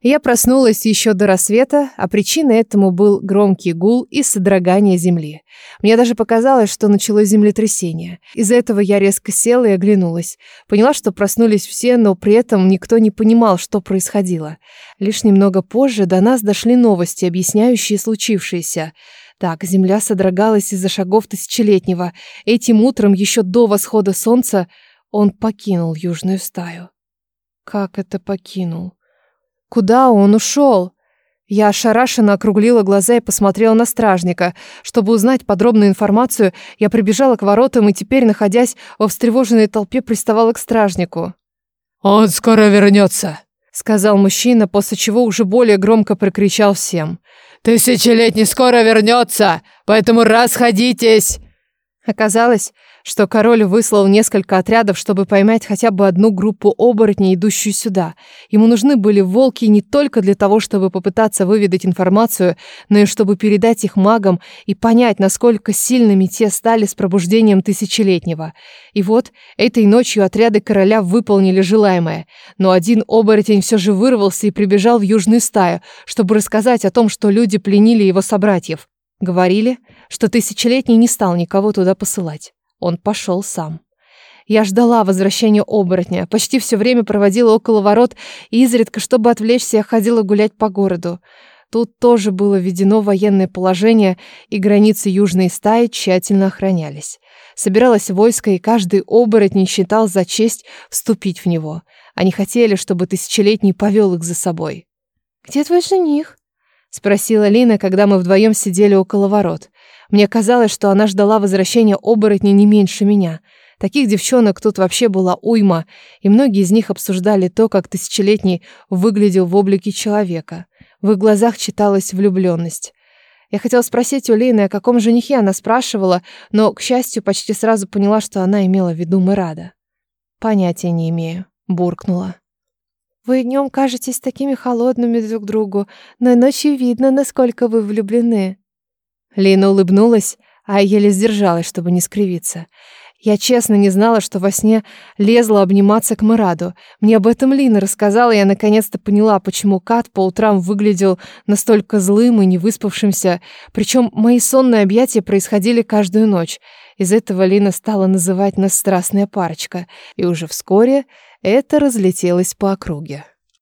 Я проснулась еще до рассвета, а причиной этому был громкий гул и содрогание земли. Мне даже показалось, что началось землетрясение. Из-за этого я резко села и оглянулась. Поняла, что проснулись все, но при этом никто не понимал, что происходило. Лишь немного позже до нас дошли новости, объясняющие случившееся. Так, земля содрогалась из-за шагов тысячелетнего. Этим утром, еще до восхода солнца, он покинул южную стаю. Как это покинул? Куда он ушел? Я ошарашенно округлила глаза и посмотрела на стражника. Чтобы узнать подробную информацию, я прибежала к воротам и теперь, находясь во встревоженной толпе, приставала к стражнику. «Он скоро вернется», — сказал мужчина, после чего уже более громко прокричал всем. «Тысячелетний скоро вернется, поэтому расходитесь!» Оказалось, что король выслал несколько отрядов, чтобы поймать хотя бы одну группу оборотней, идущую сюда. Ему нужны были волки не только для того, чтобы попытаться выведать информацию, но и чтобы передать их магам и понять, насколько сильными те стали с пробуждением Тысячелетнего. И вот этой ночью отряды короля выполнили желаемое, но один оборотень все же вырвался и прибежал в южную стаю, чтобы рассказать о том, что люди пленили его собратьев. Говорили, что Тысячелетний не стал никого туда посылать. Он пошел сам. Я ждала возвращения оборотня. Почти все время проводила около ворот, и изредка, чтобы отвлечься, я ходила гулять по городу. Тут тоже было введено военное положение, и границы южной стаи тщательно охранялись. Собиралось войско, и каждый оборотень считал за честь вступить в него. Они хотели, чтобы тысячелетний повел их за собой. «Где твой жених?» — спросила Лина, когда мы вдвоем сидели около ворот. Мне казалось, что она ждала возвращения оборотней не меньше меня. Таких девчонок тут вообще была уйма, и многие из них обсуждали то, как тысячелетний выглядел в облике человека. В их глазах читалась влюблённость. Я хотела спросить у Лины, о каком женихе она спрашивала, но, к счастью, почти сразу поняла, что она имела в виду Мирада. «Понятия не имею», — буркнула. «Вы днем кажетесь такими холодными друг другу, но ночью видно, насколько вы влюблены», Лейна улыбнулась, а еле сдержалась, чтобы не скривиться. Я честно не знала, что во сне лезла обниматься к Мараду. Мне об этом Лина рассказала, и я наконец-то поняла, почему Кат по утрам выглядел настолько злым и невыспавшимся. Причем мои сонные объятия происходили каждую ночь. Из этого Лина стала называть нас «страстная парочка». И уже вскоре это разлетелось по округе.